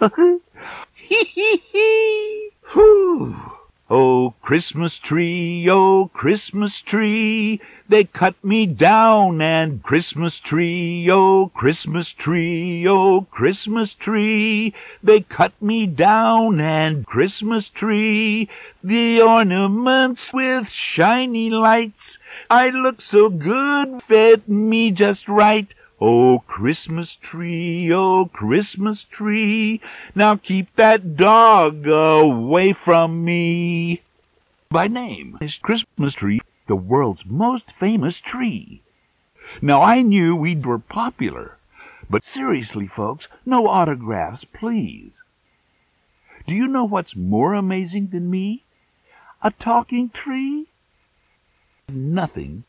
Whew! Oh, Christmas tree, oh, Christmas tree, they cut me down, and Christmas tree, oh, Christmas tree, oh, Christmas tree, they cut me down, and Christmas tree, the ornaments with shiny lights, I look so good, fit me just right. Oh, Christmas tree, oh, Christmas tree, now keep that dog away from me. By name is Christmas tree, the world's most famous tree. Now I knew we were popular, but seriously, folks, no autographs, please. Do you know what's more amazing than me? A talking tree? Nothing